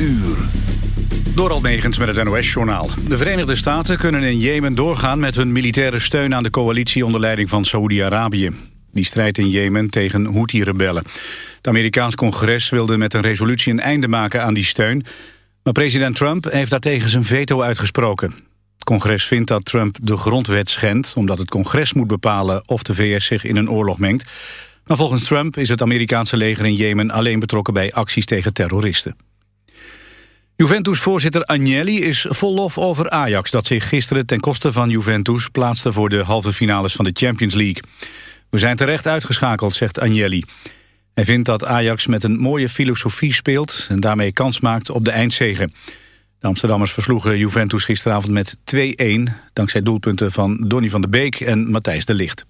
uur. Door met het NOS-journaal. De Verenigde Staten kunnen in Jemen doorgaan met hun militaire steun aan de coalitie onder leiding van Saoedi-Arabië. Die strijdt in Jemen tegen Houthi-rebellen. Het Amerikaans congres wilde met een resolutie een einde maken aan die steun. Maar president Trump heeft daartegen zijn veto uitgesproken. Het congres vindt dat Trump de grondwet schendt... omdat het congres moet bepalen of de VS zich in een oorlog mengt. Maar volgens Trump is het Amerikaanse leger in Jemen alleen betrokken bij acties tegen terroristen. Juventus-voorzitter Agnelli is vol lof over Ajax... dat zich gisteren ten koste van Juventus plaatste voor de halve finales van de Champions League. We zijn terecht uitgeschakeld, zegt Agnelli. Hij vindt dat Ajax met een mooie filosofie speelt... en daarmee kans maakt op de eindzege. De Amsterdammers versloegen Juventus gisteravond met 2-1... dankzij doelpunten van Donny van der Beek en Matthijs de Ligt.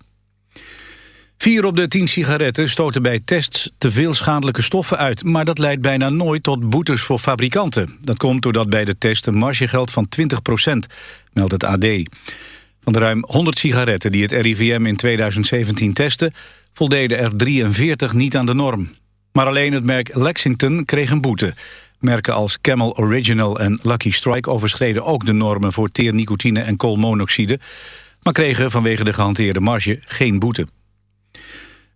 Vier op de tien sigaretten stoten bij tests te veel schadelijke stoffen uit... maar dat leidt bijna nooit tot boetes voor fabrikanten. Dat komt doordat bij de test een marge geldt van 20% meldt het AD. Van de ruim 100 sigaretten die het RIVM in 2017 testte... voldeden er 43 niet aan de norm. Maar alleen het merk Lexington kreeg een boete. Merken als Camel Original en Lucky Strike overschreden ook de normen... voor teernicotine en koolmonoxide... maar kregen vanwege de gehanteerde marge geen boete.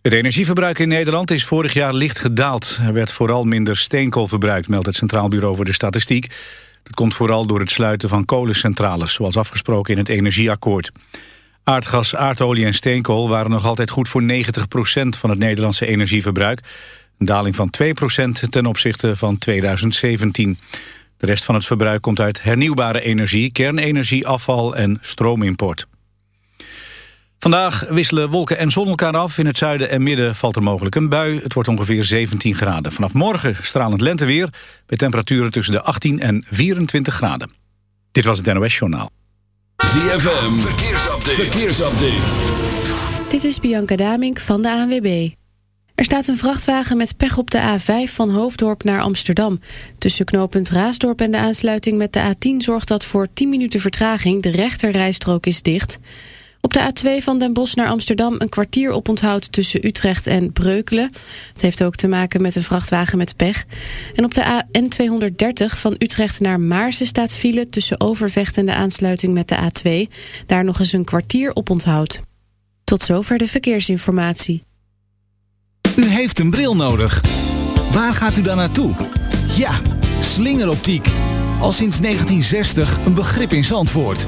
Het energieverbruik in Nederland is vorig jaar licht gedaald. Er werd vooral minder steenkool verbruikt, meldt het Centraal Bureau voor de Statistiek. Dat komt vooral door het sluiten van kolencentrales, zoals afgesproken in het energieakkoord. Aardgas, aardolie en steenkool waren nog altijd goed voor 90% van het Nederlandse energieverbruik. Een daling van 2% ten opzichte van 2017. De rest van het verbruik komt uit hernieuwbare energie, kernenergie, afval en stroomimport. Vandaag wisselen wolken en zon elkaar af. In het zuiden en midden valt er mogelijk een bui. Het wordt ongeveer 17 graden. Vanaf morgen stralend lenteweer... bij temperaturen tussen de 18 en 24 graden. Dit was het NOS Journaal. ZFM, verkeersupdate. verkeersupdate. Dit is Bianca Damink van de ANWB. Er staat een vrachtwagen met pech op de A5 van Hoofddorp naar Amsterdam. Tussen knooppunt Raasdorp en de aansluiting met de A10 zorgt dat voor 10 minuten vertraging. De rechterrijstrook is dicht... Op de A2 van Den Bosch naar Amsterdam een kwartier oponthoud tussen Utrecht en Breukelen. Het heeft ook te maken met een vrachtwagen met pech. En op de N230 van Utrecht naar Maarsen staat file tussen Overvecht en de aansluiting met de A2. Daar nog eens een kwartier oponthoud. Tot zover de verkeersinformatie. U heeft een bril nodig. Waar gaat u dan naartoe? Ja, slingeroptiek. Al sinds 1960 een begrip in Zandvoort.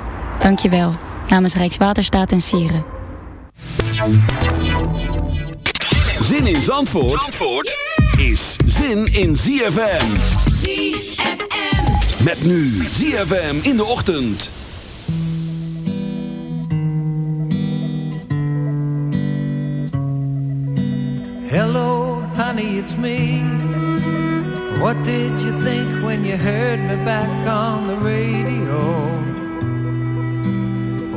Dank je wel. Namens Rijkswaterstaat en Sieren. Zin in Zandvoort, Zandvoort is zin in ZFM. ZFM. Met nu ZFM in de ochtend. Hello, honey, it's me. What did you think when you heard me back on the radio?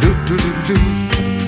Do do do do do.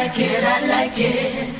like it, I like it.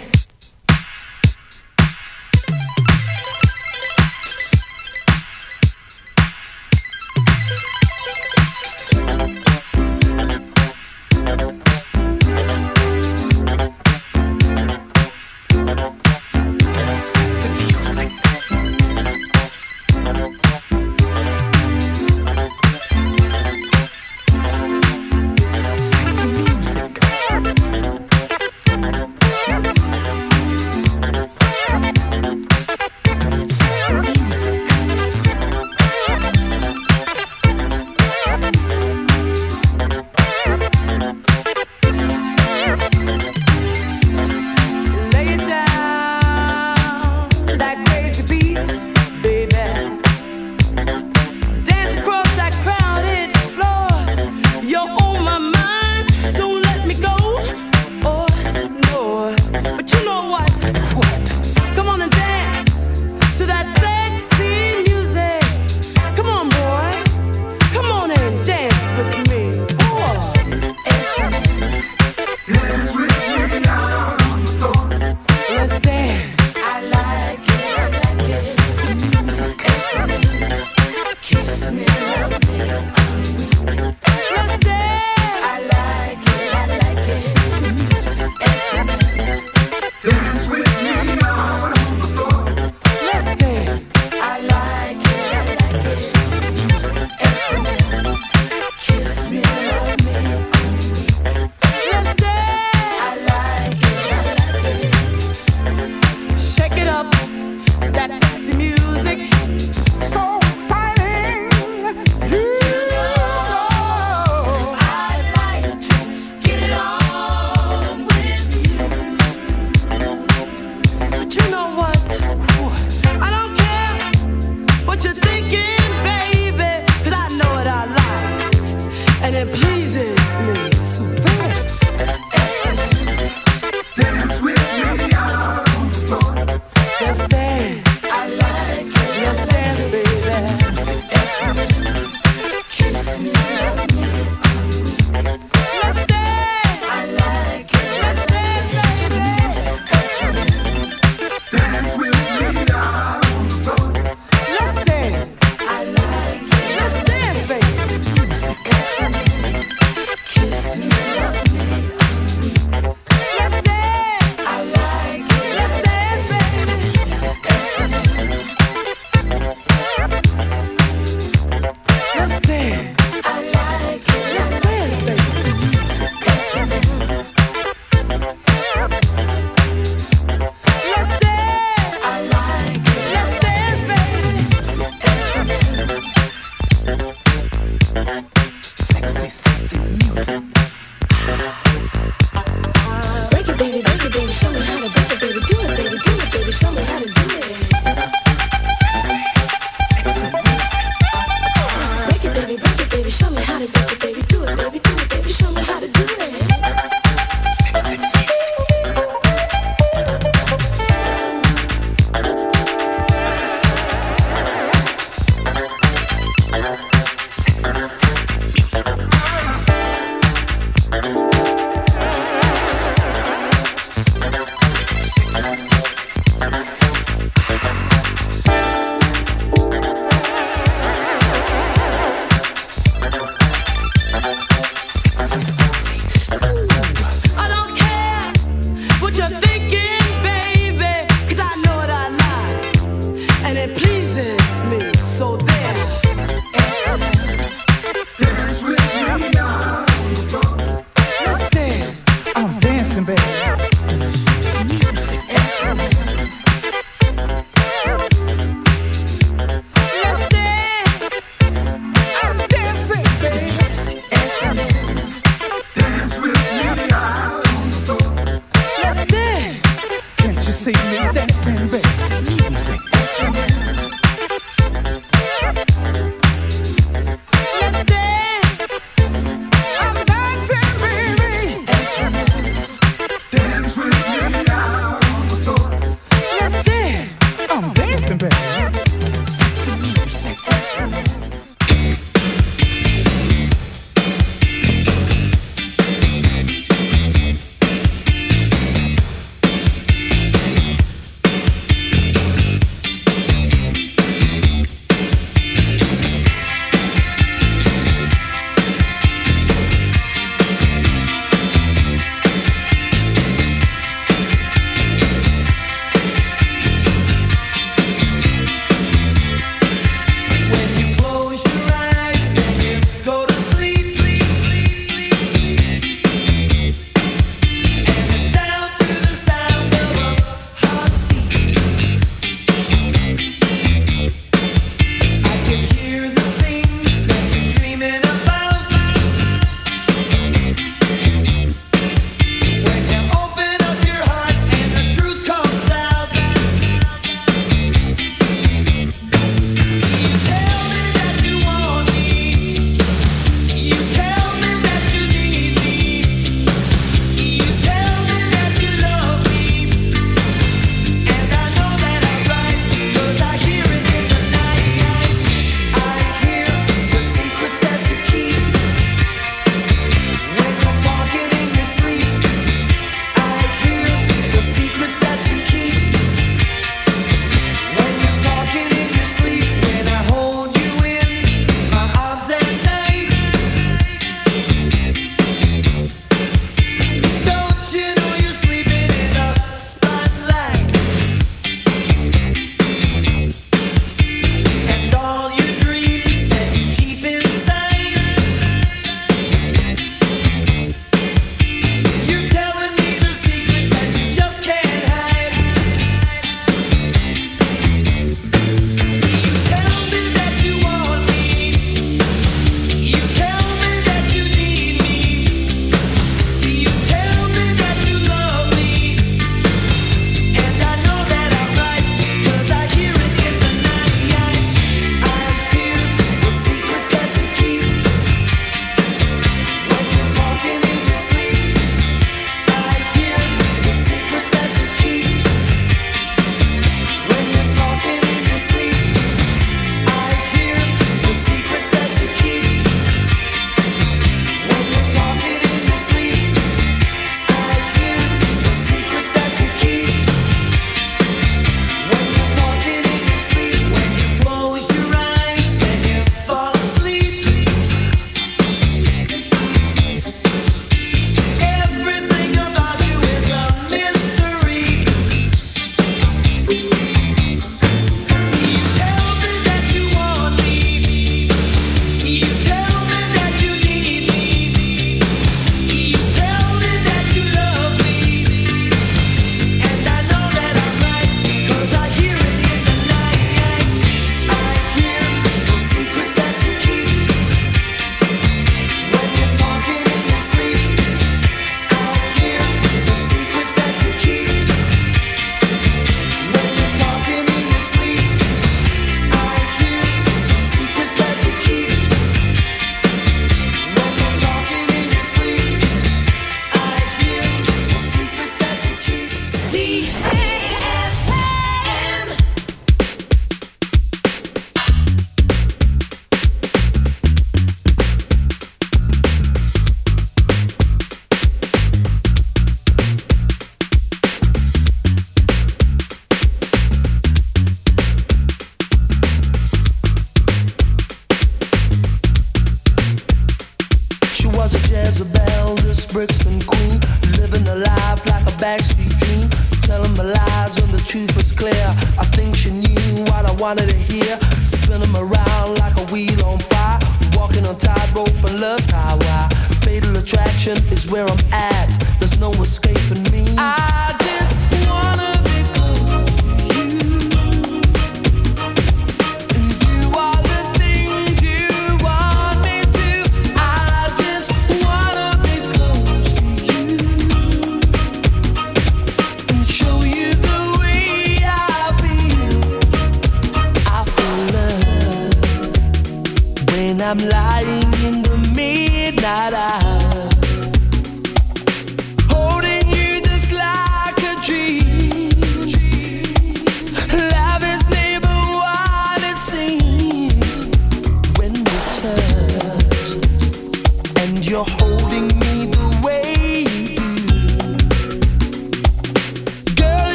excited.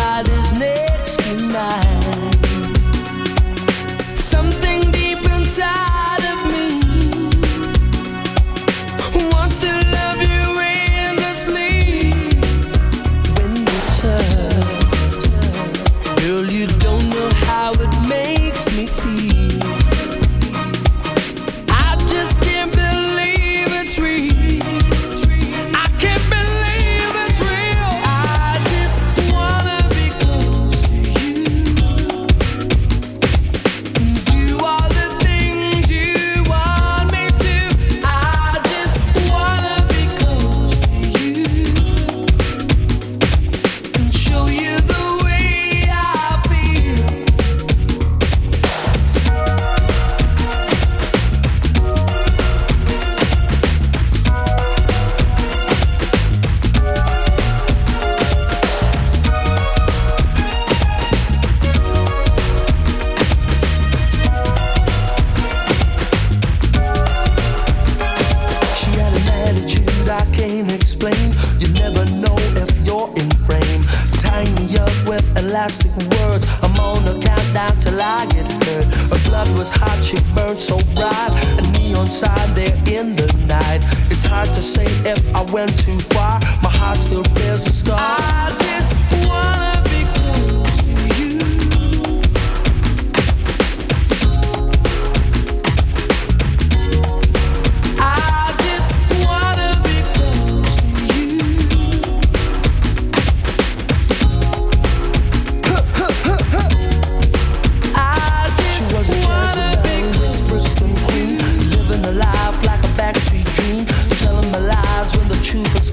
Is next tonight.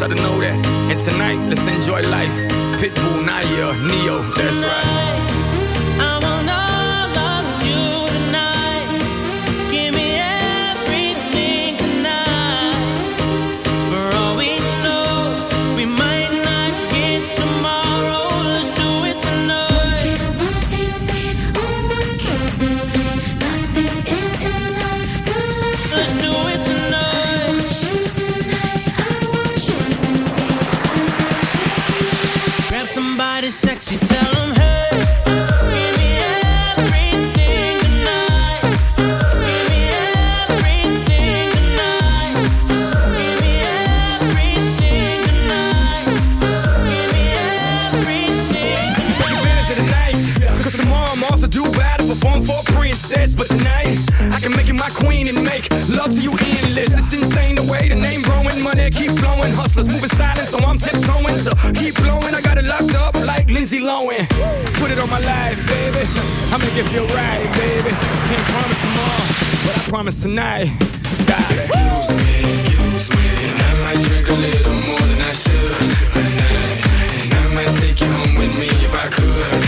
I didn't know that. Keep blowing, I got it locked up like Lindsay Lohan. Put it on my life, baby. I make it feel right, baby. Can't promise tomorrow, but I promise tonight. Die. Excuse me, excuse me, and I might drink a little more than I should tonight, and I might take you home with me if I could.